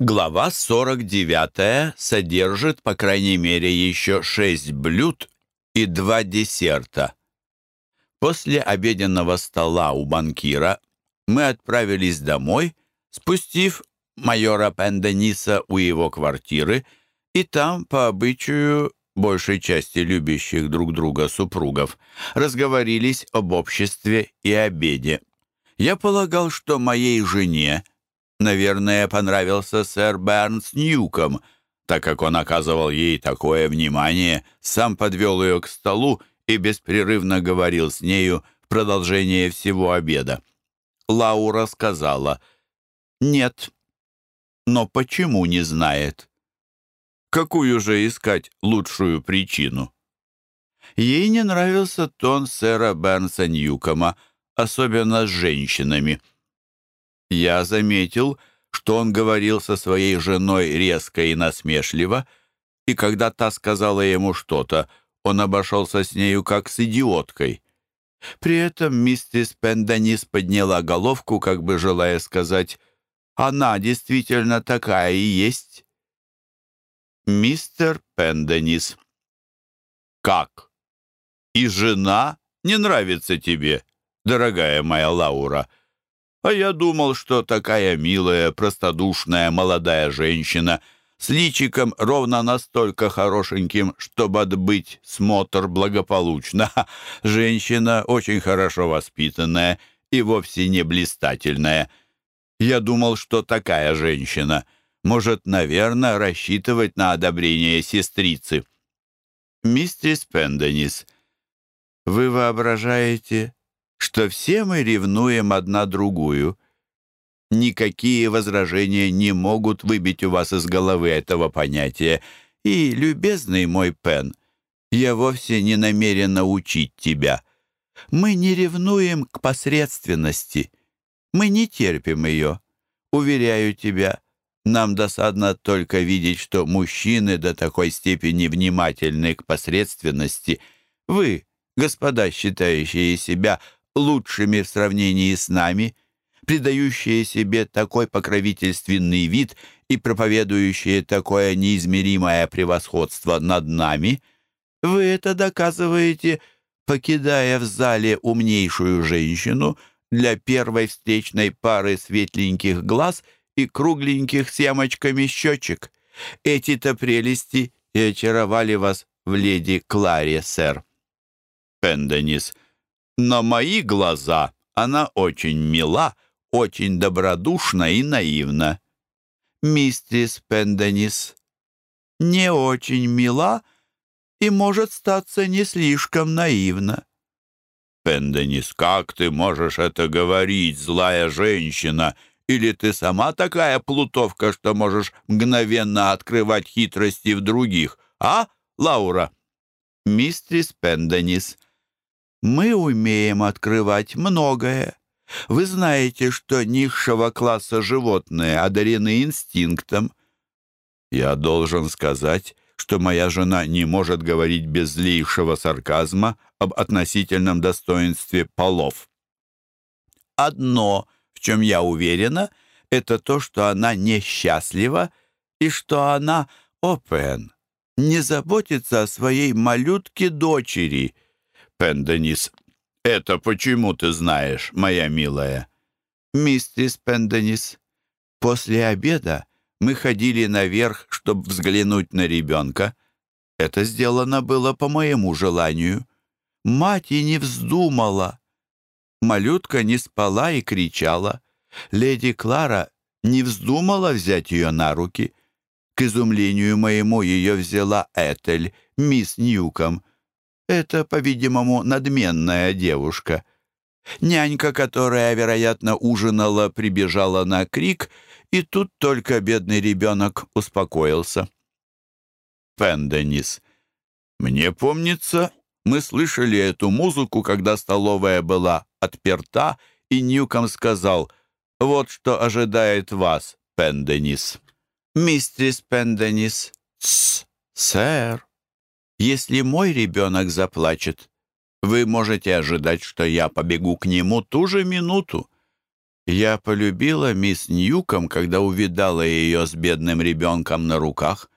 Глава 49 содержит, по крайней мере, еще шесть блюд и два десерта. После обеденного стола у банкира мы отправились домой, спустив майора Пендениса у его квартиры, и там, по обычаю большей части любящих друг друга супругов, разговорились об обществе и обеде. Я полагал, что моей жене — Наверное, понравился сэр Бернс Ньюком, так как он оказывал ей такое внимание, сам подвел ее к столу и беспрерывно говорил с нею в продолжение всего обеда. Лаура сказала «Нет». Но почему не знает? Какую же искать лучшую причину? Ей не нравился тон сэра Бернса Ньюкома, особенно с женщинами — я заметил, что он говорил со своей женой резко и насмешливо, и когда та сказала ему что-то, он обошелся с нею как с идиоткой. При этом миссис Пенданис подняла головку, как бы желая сказать, «Она действительно такая и есть». «Мистер Пенданис». «Как? И жена не нравится тебе, дорогая моя Лаура?» А я думал, что такая милая, простодушная молодая женщина с личиком ровно настолько хорошеньким, чтобы отбыть смотр благополучно. Женщина очень хорошо воспитанная и вовсе не блистательная. Я думал, что такая женщина может, наверное, рассчитывать на одобрение сестрицы. «Миссис Пенденис, вы воображаете, что все мы ревнуем одна другую. Никакие возражения не могут выбить у вас из головы этого понятия. И, любезный мой Пен, я вовсе не намерен учить тебя. Мы не ревнуем к посредственности. Мы не терпим ее. Уверяю тебя, нам досадно только видеть, что мужчины до такой степени внимательны к посредственности. Вы, господа, считающие себя лучшими в сравнении с нами, придающие себе такой покровительственный вид и проповедующие такое неизмеримое превосходство над нами, вы это доказываете, покидая в зале умнейшую женщину для первой встречной пары светленьких глаз и кругленьких с ямочками щечек. Эти-то прелести и очаровали вас в леди Кларе, сэр. Пенденис — на мои глаза она очень мила, очень добродушна и наивна. Мистерис Пенденис не очень мила и может статься не слишком наивна. Пенденис, как ты можешь это говорить, злая женщина? Или ты сама такая плутовка, что можешь мгновенно открывать хитрости в других, а, Лаура? Мистерис Пенденис, мы умеем открывать многое. Вы знаете, что низшего класса животные одарены инстинктом. Я должен сказать, что моя жена не может говорить без злейшего сарказма об относительном достоинстве полов. Одно, в чем я уверена, это то, что она несчастлива и что она, о, Пен, не заботится о своей малютке-дочери — Пенденис. «Это почему ты знаешь, моя милая?» «Миссис Пенденис, после обеда мы ходили наверх, чтобы взглянуть на ребенка. Это сделано было по моему желанию. Мать и не вздумала. Малютка не спала и кричала. Леди Клара не вздумала взять ее на руки. К изумлению моему ее взяла Этель, мисс Ньюком. Это, по-видимому, надменная девушка. Нянька, которая, вероятно, ужинала, прибежала на крик, и тут только бедный ребенок успокоился. Пенденис. Мне помнится, мы слышали эту музыку, когда столовая была отперта, и Ньюком сказал, «Вот что ожидает вас, Пенденис». «Мистерис Пенденис». «Сэр». Если мой ребенок заплачет, вы можете ожидать, что я побегу к нему ту же минуту. Я полюбила мисс Ньюком, когда увидала ее с бедным ребенком на руках.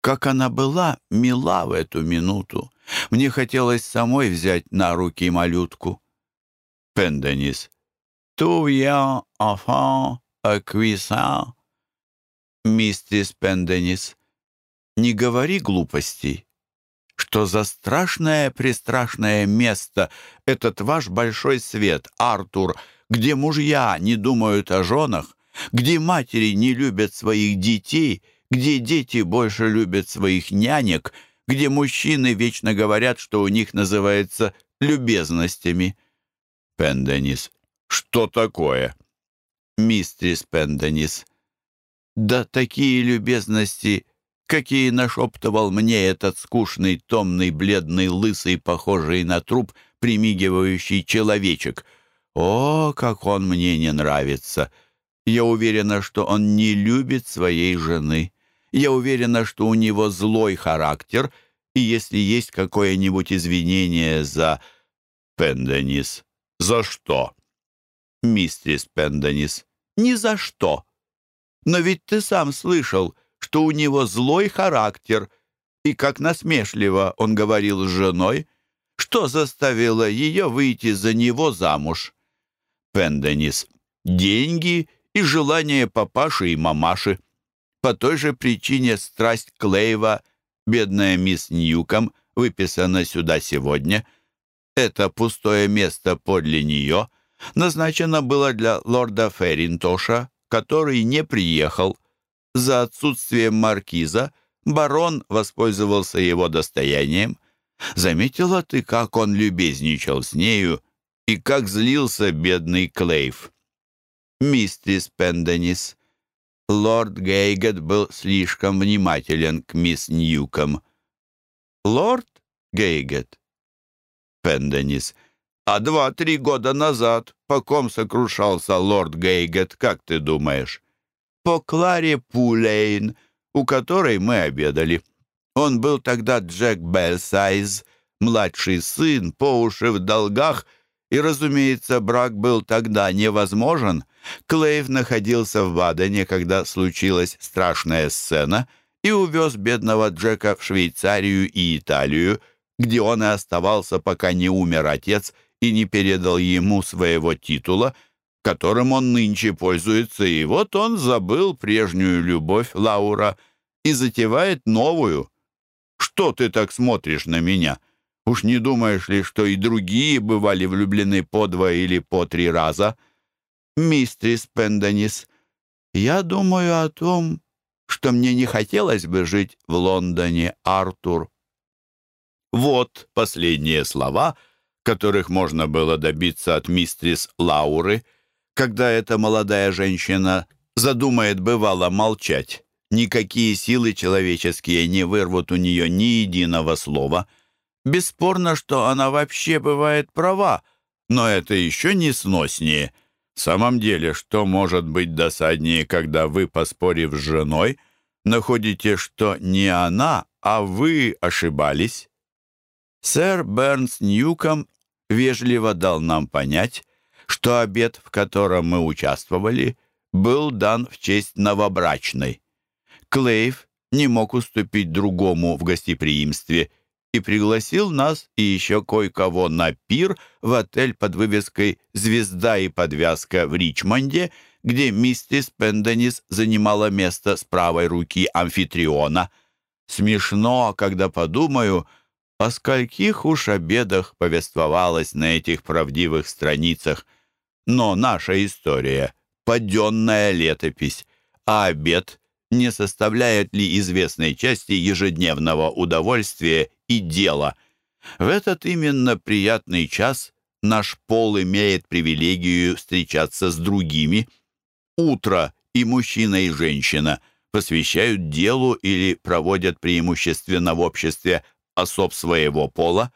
Как она была мила в эту минуту. Мне хотелось самой взять на руки малютку. Пенденис. «Tout vient enfant à cuisant». Миссис Пенденис. «Не говори глупостей. Что за страшное-престрашное место этот ваш большой свет, Артур, — где мужья не думают о женах, где матери не любят своих детей, где дети больше любят своих нянек, где мужчины вечно говорят, что у них называется любезностями. Пенденис. Что такое? Мистрис Пенденис. Да такие любезности, какие нашептывал мне этот скучный, томный, бледный, лысый, похожий на труп, примигивающий человечек — о, как он мне не нравится! Я уверена, что он не любит своей жены. Я уверена, что у него злой характер, и если есть какое-нибудь извинение за... Пенденис. За что? Мистерис Пенденис. Ни за что. Но ведь ты сам слышал, что у него злой характер, и как насмешливо он говорил с женой, что заставило ее выйти за него замуж. Пенденис. Деньги и желание папаши и мамаши. По той же причине страсть Клейва, бедная мисс Ньюком, выписана сюда сегодня. Это пустое место подле нее назначено было для лорда Ферринтоша, который не приехал. За отсутствием маркиза барон воспользовался его достоянием. Заметила ты, как он любезничал с нею и как злился бедный Клейв. Мистерис Пенденис. Лорд Гейгет был слишком внимателен к мисс Ньюком. Лорд Гейгет? Пенденис. А два-три года назад по ком сокрушался лорд Гейгет, как ты думаешь? По Кларе Пулейн, у которой мы обедали. Он был тогда Джек Белсайз, младший сын, по уши в долгах и, разумеется, брак был тогда невозможен. Клейв находился в Бадене, когда случилась страшная сцена, и увез бедного Джека в Швейцарию и Италию, где он и оставался, пока не умер отец и не передал ему своего титула, которым он нынче пользуется, и вот он забыл прежнюю любовь Лаура и затевает новую. «Что ты так смотришь на меня?» Уж не думаешь ли, что и другие бывали влюблены по два или по три раза? Мистрис Пенденис, я думаю о том, что мне не хотелось бы жить в Лондоне, Артур. Вот последние слова, которых можно было добиться от мистрис Лауры, когда эта молодая женщина задумает бывало молчать. Никакие силы человеческие не вырвут у нее ни единого слова — Бесспорно, что она вообще бывает права, но это еще не сноснее. В самом деле, что может быть досаднее, когда вы, поспорив с женой, находите, что не она, а вы ошибались? Сэр Бернс Ньюком вежливо дал нам понять, что обед, в котором мы участвовали, был дан в честь новобрачной. Клейв не мог уступить другому в гостеприимстве – и пригласил нас и еще кое-кого на пир в отель под вывеской «Звезда и подвязка» в Ричмонде, где миссис Пенденис занимала место с правой руки амфитриона. Смешно, когда подумаю, о скольких уж обедах повествовалось на этих правдивых страницах. Но наша история — паденная летопись, а обед не составляет ли известной части ежедневного удовольствия и дела. В этот именно приятный час наш пол имеет привилегию встречаться с другими. Утро и мужчина, и женщина посвящают делу или проводят преимущественно в обществе особ своего пола.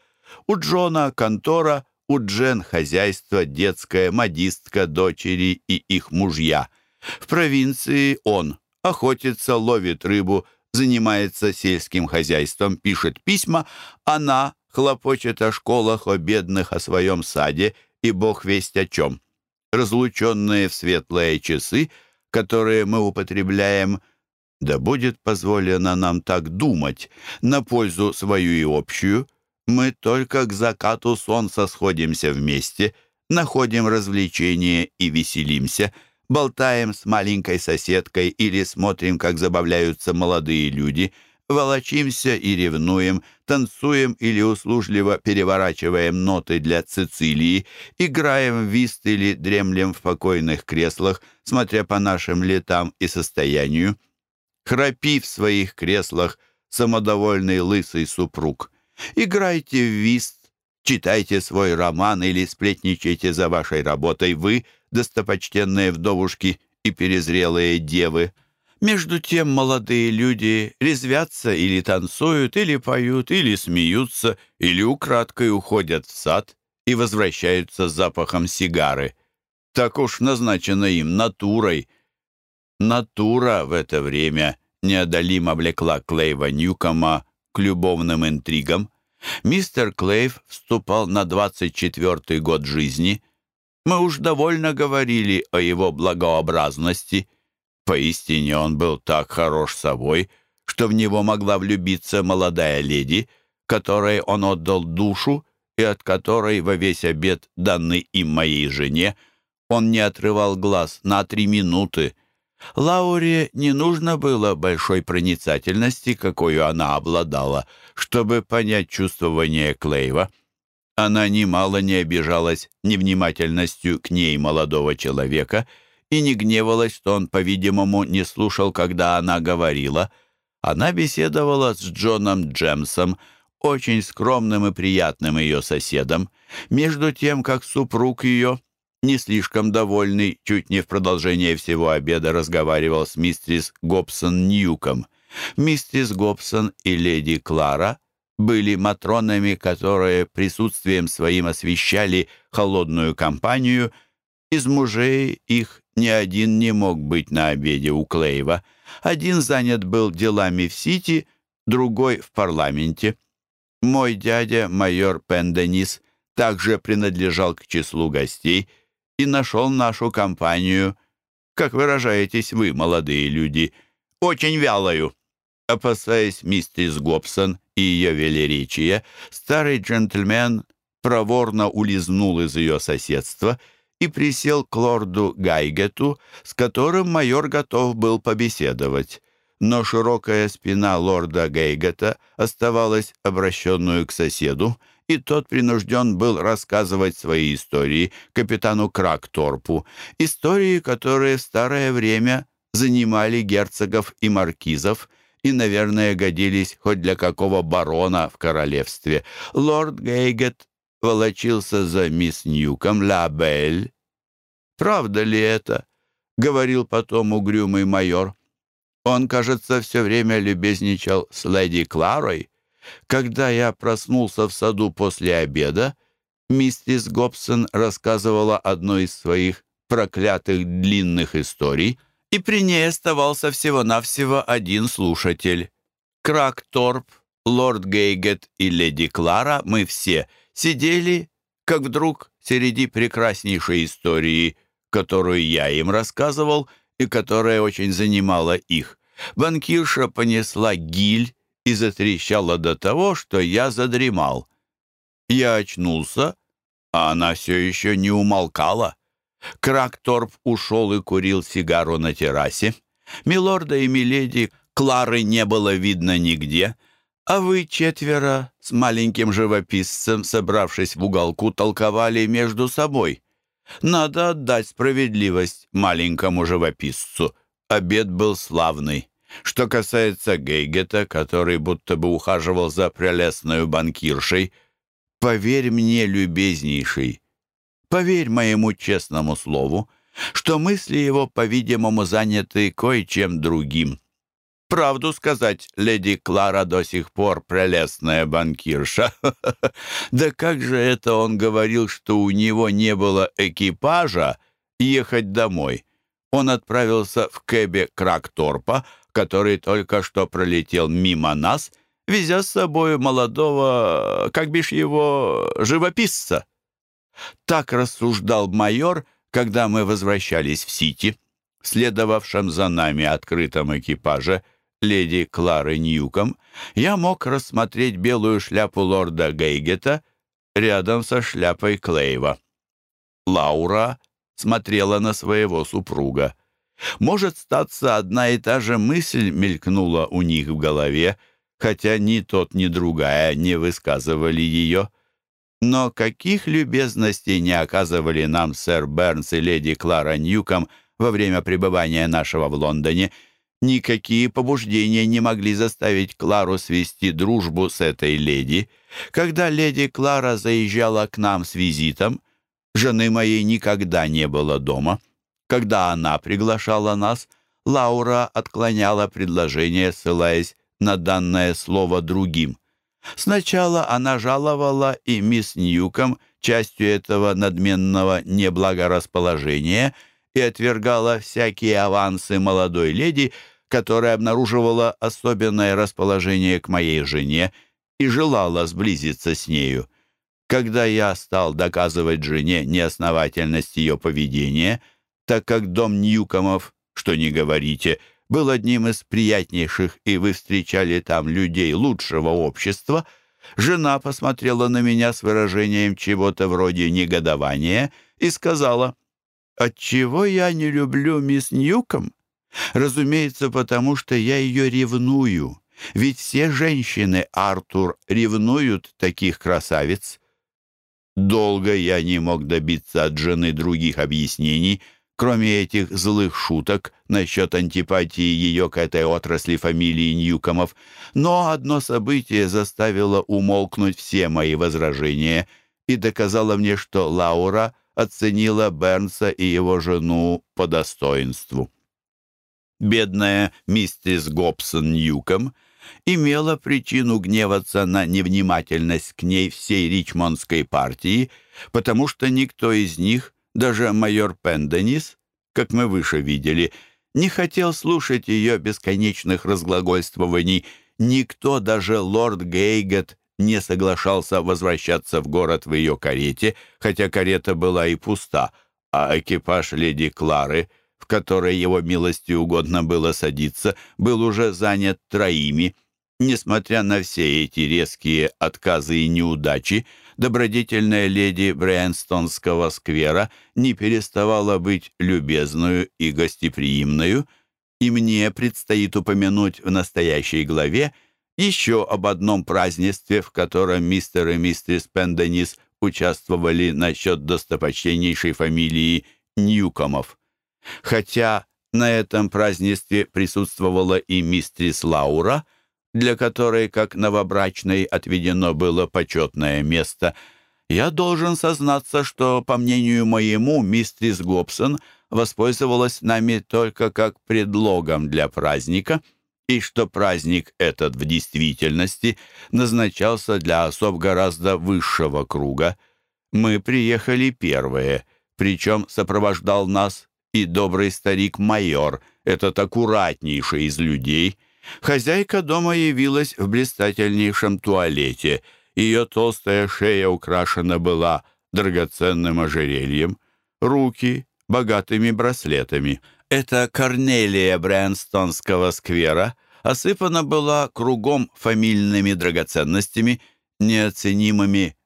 У Джона контора, у Джен хозяйство, детская, модистка, дочери и их мужья. В провинции он охотится, ловит рыбу, занимается сельским хозяйством, пишет письма, она хлопочет о школах, о бедных, о своем саде и бог весть о чем. разлученные в светлые часы, которые мы употребляем, да будет позволено нам так думать, на пользу свою и общую, мы только к закату солнца сходимся вместе, находим развлечения и веселимся, болтаем с маленькой соседкой или смотрим, как забавляются молодые люди — волочимся и ревнуем, танцуем или услужливо переворачиваем ноты для Цицилии, играем в вист или дремлем в покойных креслах, смотря по нашим летам и состоянию. Храпи в своих креслах, самодовольный лысый супруг. Играйте в вист, читайте свой роман или сплетничайте за вашей работой вы, достопочтенные вдовушки и перезрелые девы. Между тем молодые люди резвятся или танцуют, или поют, или смеются, или украдкой уходят в сад и возвращаются с запахом сигары. Так уж назначено им натурой. Натура в это время неодолимо влекла Клейва Ньюкома к любовным интригам. Мистер Клейв вступал на 24-й год жизни. Мы уж довольно говорили о его благообразности — Поистине он был так хорош собой, что в него могла влюбиться молодая леди, которой он отдал душу и от которой во весь обед, данный им моей жене, он не отрывал глаз на три минуты. Лауре не нужно было большой проницательности, какой она обладала, чтобы понять чувствование Клейва. Она немало не обижалась невнимательностью к ней молодого человека — и не гневалась, что он, по-видимому, не слушал, когда она говорила. Она беседовала с Джоном Джемсом, очень скромным и приятным ее соседом, между тем, как супруг ее, не слишком довольный, чуть не в продолжение всего обеда разговаривал с мистерис Гобсон Ньюком. Мистерис Гобсон и леди Клара были матронами, которые присутствием своим освещали холодную компанию. Из мужей их ни один не мог быть на обеде у Клейва. Один занят был делами в Сити, другой — в парламенте. Мой дядя, майор Пенденис, также принадлежал к числу гостей и нашел нашу компанию, как выражаетесь вы, молодые люди, очень вялою. Опасаясь миссис Гобсон и ее велеречия, старый джентльмен проворно улизнул из ее соседства — и присел к лорду Гайгету, с которым майор готов был побеседовать. Но широкая спина лорда Гейгета оставалась обращенную к соседу, и тот принужден был рассказывать свои истории капитану Кракторпу, истории, которые в старое время занимали герцогов и маркизов, и, наверное, годились хоть для какого барона в королевстве. Лорд Гейгет волочился за мисс Ньюком Ла Бель. «Правда ли это?» — говорил потом угрюмый майор. Он, кажется, все время любезничал с леди Кларой. Когда я проснулся в саду после обеда, миссис Гобсон рассказывала одну из своих проклятых длинных историй, и при ней оставался всего-навсего один слушатель. Крак Торп, лорд Гейгет и леди Клара, мы все — сидели, как вдруг среди прекраснейшей истории, которую я им рассказывал и которая очень занимала их, банкирша понесла гиль и затрещала до того, что я задремал. Я очнулся, а она все еще не умолкала. Кракторп ушел и курил сигару на террасе. Милорда и миледи Клары не было видно нигде — а вы четверо с маленьким живописцем, собравшись в уголку, толковали между собой. Надо отдать справедливость маленькому живописцу. Обед был славный. Что касается Гейгета, который будто бы ухаживал за прелестной банкиршей, поверь мне, любезнейший, поверь моему честному слову, что мысли его, по-видимому, заняты кое-чем другим. Правду сказать, леди Клара до сих пор прелестная банкирша. Да как же это он говорил, что у него не было экипажа ехать домой? Он отправился в кэбе Кракторпа, который только что пролетел мимо нас, везя с собой молодого, как бишь его, живописца. Так рассуждал майор, когда мы возвращались в Сити, следовавшем за нами открытом экипаже леди Клары Ньюком, я мог рассмотреть белую шляпу лорда Гейгета рядом со шляпой Клейва. Лаура смотрела на своего супруга. Может, статься одна и та же мысль мелькнула у них в голове, хотя ни тот, ни другая не высказывали ее. Но каких любезностей не оказывали нам сэр Бернс и леди Клара Ньюком во время пребывания нашего в Лондоне, никакие побуждения не могли заставить Клару свести дружбу с этой леди. Когда леди Клара заезжала к нам с визитом, жены моей никогда не было дома. Когда она приглашала нас, Лаура отклоняла предложение, ссылаясь на данное слово другим. Сначала она жаловала и мисс Ньюком частью этого надменного неблагорасположения и отвергала всякие авансы молодой леди, которая обнаруживала особенное расположение к моей жене и желала сблизиться с нею. Когда я стал доказывать жене неосновательность ее поведения, так как дом Ньюкомов, что не говорите, — был одним из приятнейших, и вы встречали там людей лучшего общества, жена посмотрела на меня с выражением чего-то вроде негодования и сказала, «Отчего я не люблю мисс Ньюком? Разумеется, потому что я ее ревную, ведь все женщины, Артур, ревнуют таких красавиц». Долго я не мог добиться от жены других объяснений — кроме этих злых шуток насчет антипатии ее к этой отрасли фамилии Ньюкомов, но одно событие заставило умолкнуть все мои возражения и доказало мне, что Лаура оценила Бернса и его жену по достоинству. Бедная миссис Гобсон Ньюком имела причину гневаться на невнимательность к ней всей ричмондской партии, потому что никто из них — даже майор Пенденис, как мы выше видели, не хотел слушать ее бесконечных разглагольствований. Никто, даже лорд Гейгет, не соглашался возвращаться в город в ее карете, хотя карета была и пуста, а экипаж леди Клары, в которой его милости угодно было садиться, был уже занят троими. Несмотря на все эти резкие отказы и неудачи, добродетельная леди Брэнстонского сквера не переставала быть любезную и гостеприимную, и мне предстоит упомянуть в настоящей главе еще об одном празднестве, в котором мистер и мистерис Пенденис участвовали насчет достопочтеннейшей фамилии Ньюкомов. Хотя на этом празднестве присутствовала и мистерис Лаура — для которой, как новобрачной, отведено было почетное место, я должен сознаться, что, по мнению моему, мистрис Гобсон воспользовалась нами только как предлогом для праздника, и что праздник этот в действительности назначался для особ гораздо высшего круга. Мы приехали первые, причем сопровождал нас и добрый старик-майор, этот аккуратнейший из людей — Хозяйка дома явилась в блистательнейшем туалете. Ее толстая шея украшена была драгоценным ожерельем, руки — богатыми браслетами. Эта Корнелия Брэнстонского сквера осыпана была кругом фамильными драгоценностями, неоценимыми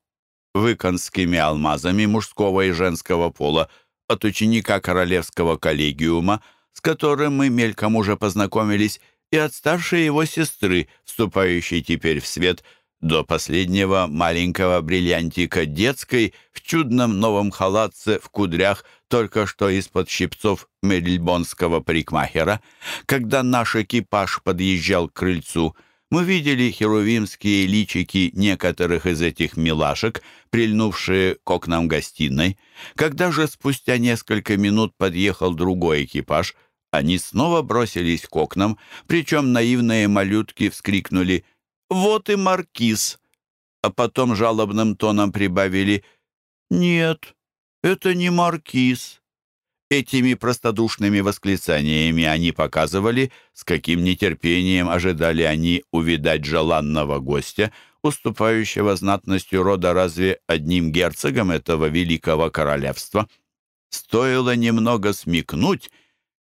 выконскими алмазами мужского и женского пола от ученика Королевского коллегиума, с которым мы мельком уже познакомились, и от его сестры, вступающей теперь в свет, до последнего маленького бриллиантика детской в чудном новом халатце в кудрях, только что из-под щипцов мельбонского парикмахера. Когда наш экипаж подъезжал к крыльцу, мы видели херувимские личики некоторых из этих милашек, прильнувшие к окнам гостиной. Когда же спустя несколько минут подъехал другой экипаж, они снова бросились к окнам, причем наивные малютки вскрикнули «Вот и маркиз!», а потом жалобным тоном прибавили «Нет, это не маркиз». Этими простодушными восклицаниями они показывали, с каким нетерпением ожидали они увидать желанного гостя, уступающего знатностью рода разве одним герцогом этого великого королевства. Стоило немного смекнуть,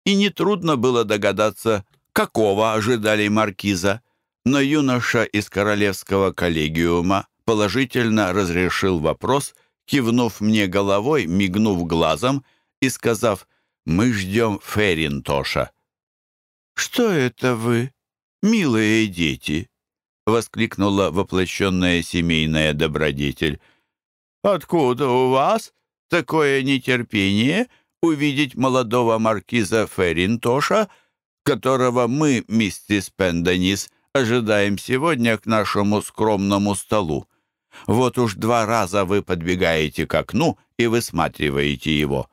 и нетрудно было догадаться, какого ожидали маркиза. Но юноша из королевского коллегиума положительно разрешил вопрос, кивнув мне головой, мигнув глазом и сказав «Мы ждем Ферринтоша». «Что это вы, милые дети?» — воскликнула воплощенная семейная добродетель. «Откуда у вас такое нетерпение увидеть молодого маркиза Ферринтоша, которого мы, миссис Пенденис, ожидаем сегодня к нашему скромному столу? Вот уж два раза вы подбегаете к окну и высматриваете его.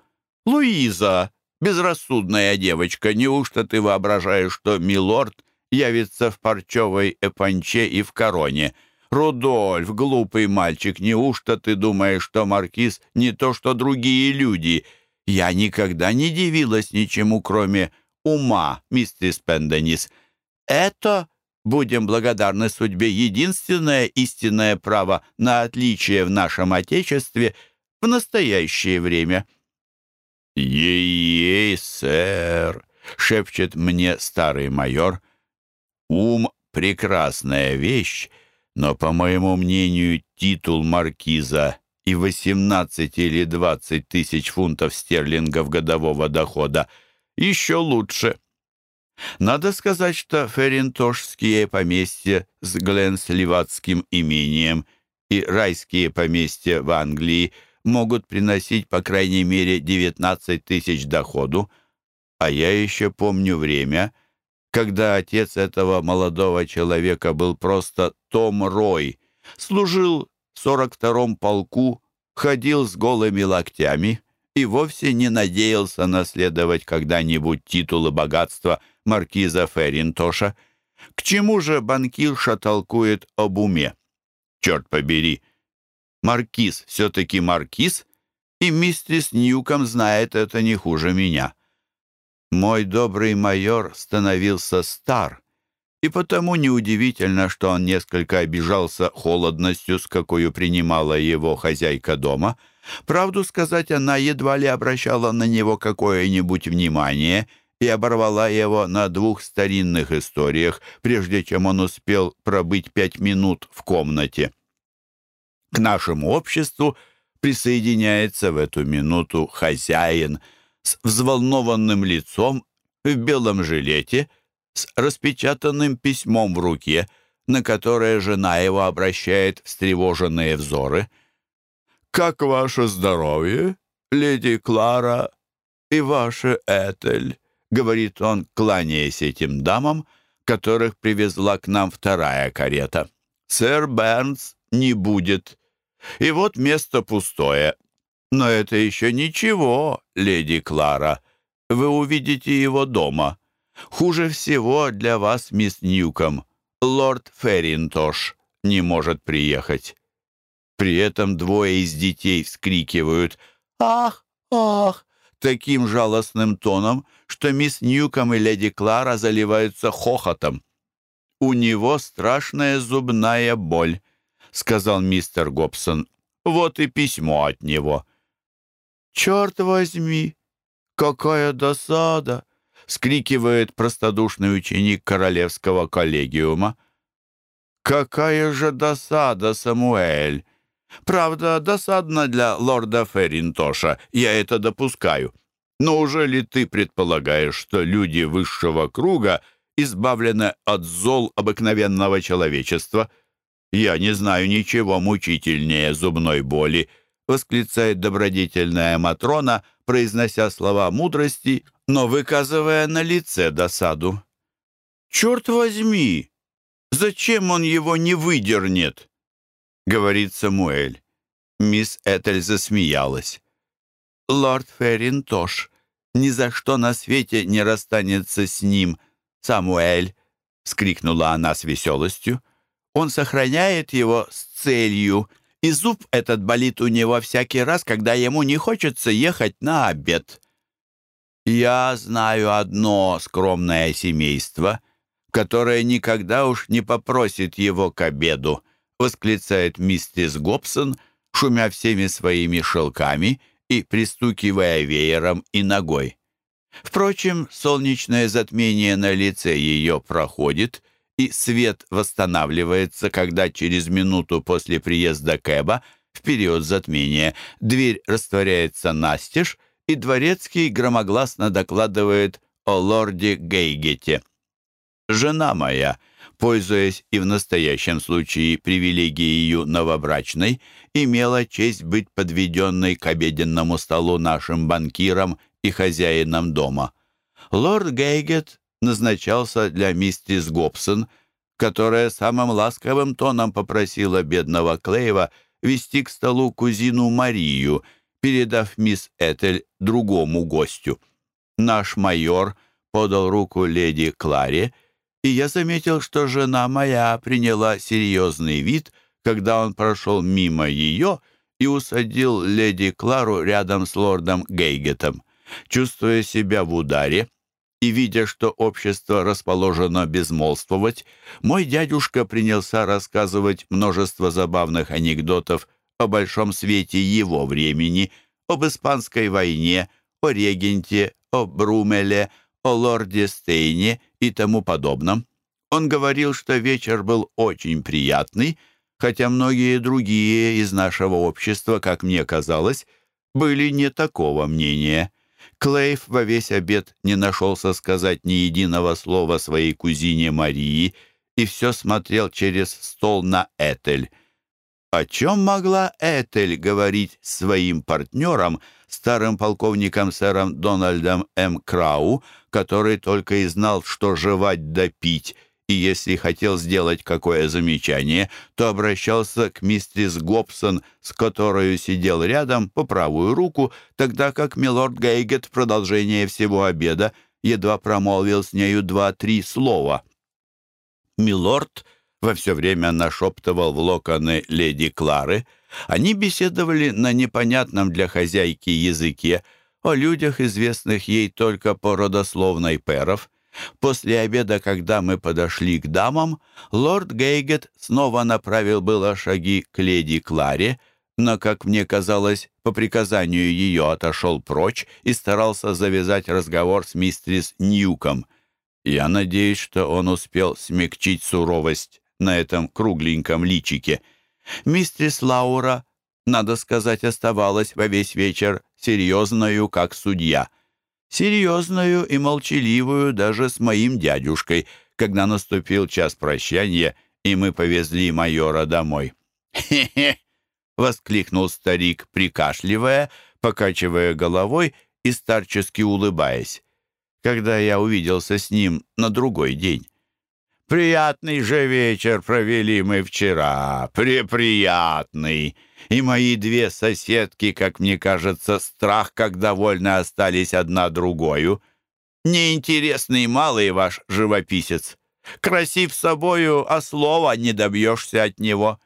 Луиза, безрассудная девочка, неужто ты воображаешь, что милорд явится в парчевой эпанче и в короне. Рудольф, глупый мальчик, неужто ты думаешь, что маркиз не то, что другие люди? Я никогда не дивилась ничему, кроме ума, мистер Пенденис. Это, будем благодарны судьбе, единственное истинное право на отличие в нашем Отечестве в настоящее время. «Ей-ей, сэр!» — шепчет мне старый майор — Ум — прекрасная вещь, но, по моему мнению, титул маркиза и 18 или 20 тысяч фунтов стерлингов годового дохода еще лучше. Надо сказать, что ферринтошские поместья с Гленсливатским имением и райские поместья в Англии могут приносить по крайней мере 19 тысяч доходу, а я еще помню время — когда отец этого молодого человека был просто Том Рой, служил в 42-м полку, ходил с голыми локтями и вовсе не надеялся наследовать когда-нибудь титулы богатства маркиза Ферринтоша. К чему же банкирша толкует об уме? Черт побери! Маркиз все-таки маркиз, и миссис Ньюком знает это не хуже меня. Мой добрый майор становился стар, и потому неудивительно, что он несколько обижался холодностью, с какой принимала его хозяйка дома. Правду сказать, она едва ли обращала на него какое-нибудь внимание и оборвала его на двух старинных историях, прежде чем он успел пробыть пять минут в комнате. К нашему обществу присоединяется в эту минуту хозяин — с взволнованным лицом, в белом жилете, с распечатанным письмом в руке, на которое жена его обращает встревоженные взоры. «Как ваше здоровье, леди Клара и ваше Этель?» — говорит он, кланяясь этим дамам, которых привезла к нам вторая карета. «Сэр Бернс не будет. И вот место пустое. Но это еще ничего, леди Клара. Вы увидите его дома. Хуже всего для вас, мисс Ньюком. Лорд Ферринтош не может приехать. При этом двое из детей вскрикивают «Ах! Ах!» таким жалостным тоном, что мисс Ньюком и леди Клара заливаются хохотом. «У него страшная зубная боль», — сказал мистер Гобсон. «Вот и письмо от него». «Черт возьми! Какая досада!» — скрикивает простодушный ученик Королевского коллегиума. «Какая же досада, Самуэль! Правда, досадно для лорда Ферринтоша, я это допускаю. Но уже ли ты предполагаешь, что люди высшего круга избавлены от зол обыкновенного человечества? Я не знаю ничего мучительнее зубной боли, —— восклицает добродетельная Матрона, произнося слова мудрости, но выказывая на лице досаду. «Черт возьми! Зачем он его не выдернет?» — говорит Самуэль. Мисс Этель засмеялась. «Лорд Ферринтош ни за что на свете не расстанется с ним, Самуэль!» — скрикнула она с веселостью. «Он сохраняет его с целью — и зуб этот болит у него всякий раз, когда ему не хочется ехать на обед. Я знаю одно скромное семейство, которое никогда уж не попросит его к обеду, восклицает миссис Гобсон, шумя всеми своими шелками и пристукивая веером и ногой. Впрочем, солнечное затмение на лице ее проходит, и свет восстанавливается, когда через минуту после приезда Кэба, в период затмения, дверь растворяется настежь, и дворецкий громогласно докладывает о лорде Гейгете. «Жена моя», пользуясь и в настоящем случае привилегией новобрачной, имела честь быть подведенной к обеденному столу нашим банкирам и хозяином дома. Лорд Гейгет назначался для миссис Гобсон, которая самым ласковым тоном попросила бедного Клейва вести к столу кузину Марию, передав мисс Этель другому гостю. Наш майор подал руку леди Кларе, и я заметил, что жена моя приняла серьезный вид, когда он прошел мимо ее и усадил леди Клару рядом с лордом Гейгетом. Чувствуя себя в ударе и видя, что общество расположено безмолвствовать, мой дядюшка принялся рассказывать множество забавных анекдотов о большом свете его времени, об испанской войне, о регенте, о Брумеле, о лорде Стейне и тому подобном. Он говорил, что вечер был очень приятный, хотя многие другие из нашего общества, как мне казалось, были не такого мнения. Клейв во весь обед не нашелся сказать ни единого слова своей кузине Марии и все смотрел через стол на Этель. О чем могла Этель говорить своим партнерам, старым полковником сэром Дональдом М. Крау, который только и знал, что жевать да пить, и если хотел сделать какое замечание, то обращался к мистерис Гобсон, с которой сидел рядом по правую руку, тогда как милорд Гейгет в продолжение всего обеда едва промолвил с нею два-три слова. Милорд во все время нашептывал в локоны леди Клары. Они беседовали на непонятном для хозяйки языке, о людях, известных ей только по родословной перов, После обеда, когда мы подошли к дамам, лорд Гейгет снова направил было шаги к леди Кларе, но, как мне казалось, по приказанию ее отошел прочь и старался завязать разговор с мистерис Ньюком. Я надеюсь, что он успел смягчить суровость на этом кругленьком личике. Мистерис Лаура, надо сказать, оставалась во весь вечер серьезною, как судья — серьезную и молчаливую даже с моим дядюшкой, когда наступил час прощания, и мы повезли майора домой. «Хе-хе!» — воскликнул старик, прикашливая, покачивая головой и старчески улыбаясь, когда я увиделся с ним на другой день. «Приятный же вечер провели мы вчера, преприятный!» И мои две соседки, как мне кажется, страх как довольно остались одна другою. Неинтересный малый ваш живописец. Красив собою, а слова не добьешься от него.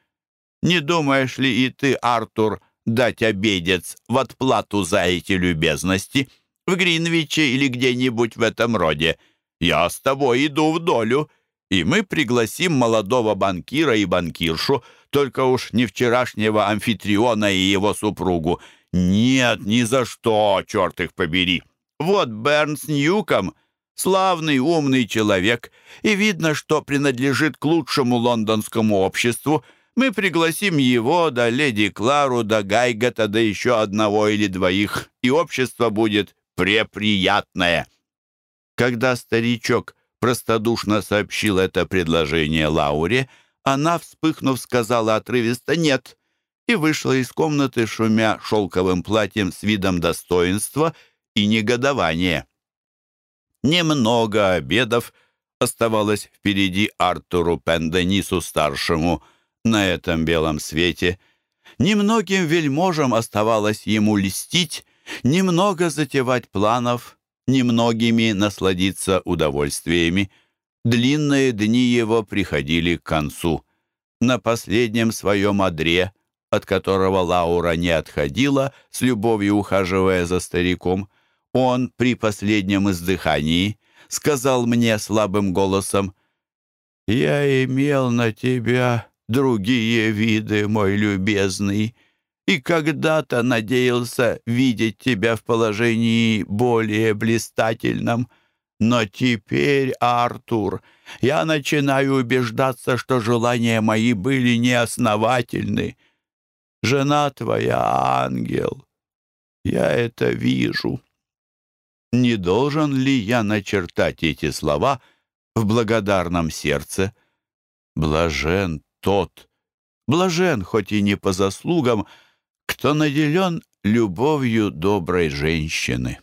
Не думаешь ли и ты, Артур, дать обедец в отплату за эти любезности? В Гринвиче или где-нибудь в этом роде? Я с тобой иду в долю, и мы пригласим молодого банкира и банкиршу, только уж не вчерашнего амфитриона и его супругу. Нет, ни за что, черт их побери. Вот Бернс Ньюком, славный, умный человек, и видно, что принадлежит к лучшему лондонскому обществу. Мы пригласим его, да леди Клару, да Гайгата, да еще одного или двоих, и общество будет преприятное. Когда старичок простодушно сообщил это предложение Лауре, она, вспыхнув, сказала отрывисто «нет» и вышла из комнаты, шумя шелковым платьем с видом достоинства и негодования. Немного обедов оставалось впереди Артуру Пенденису-старшему на этом белом свете. Немногим вельможам оставалось ему льстить, немного затевать планов — немногими насладиться удовольствиями. Длинные дни его приходили к концу. На последнем своем одре, от которого Лаура не отходила, с любовью ухаживая за стариком, он при последнем издыхании сказал мне слабым голосом, «Я имел на тебя другие виды, мой любезный, и когда-то надеялся видеть тебя в положении более блистательном. Но теперь, Артур, я начинаю убеждаться, что желания мои были неосновательны. Жена твоя ангел. Я это вижу. Не должен ли я начертать эти слова в благодарном сердце? Блажен тот, блажен, хоть и не по заслугам, кто наделен любовью доброй женщины.